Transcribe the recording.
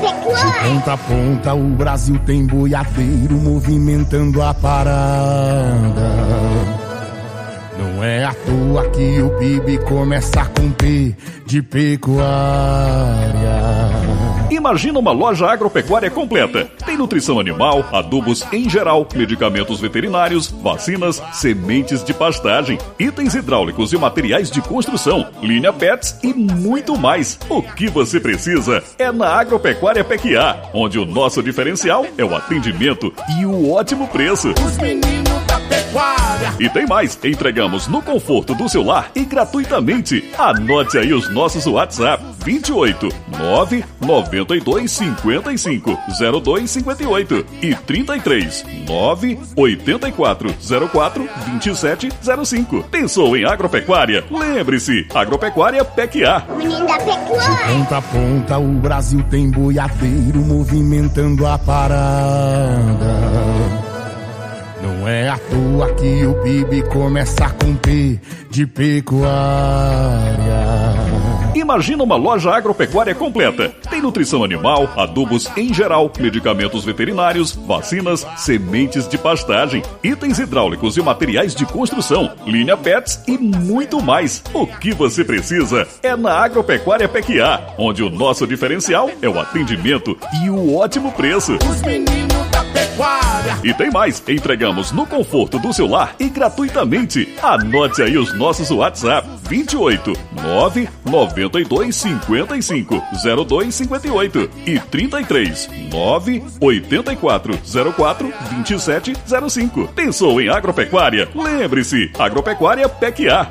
De ponta a ponta, o Brasil tem boiadeiro movimentando a parada. Não é à toa que o PIB começa com P de pecuária. Imagina uma loja agropecuária completa. Tem nutrição animal, adubos em geral, medicamentos veterinários, vacinas, sementes de pastagem, itens hidráulicos e materiais de construção, linha PETS e muito mais. O que você precisa é na Agropecuária PQA, onde o nosso diferencial é o atendimento e o ótimo preço. Os meninos da pecuária. E tem mais, entregamos no conforto do seu lar e gratuitamente. Anote aí os nossos WhatsApp 28 9 92 55 02 58 e 33 9 84 04 27 05. Pensou em agropecuária? Lembre-se, Agropecuária PECA. Menino da De pecuária. ponta a ponta, o Brasil tem boiadeiro movimentando a parada. À toa que o PIB começa com P de pecuária. Imagina uma loja agropecuária completa. Tem nutrição animal, adubos em geral, medicamentos veterinários, vacinas, sementes de pastagem, itens hidráulicos e materiais de construção, linha PETS e muito mais. O que você precisa é na Agropecuária PQA, onde o nosso diferencial é o atendimento e o ótimo preço. Os meninos. E tem mais, entregamos no conforto do seu lar e gratuitamente. Anote aí os nossos WhatsApp 28 9 92 55 02 58 e 33 9 84 04 27 05. Pensou em agropecuária? Lembre-se, Agropecuária PECA.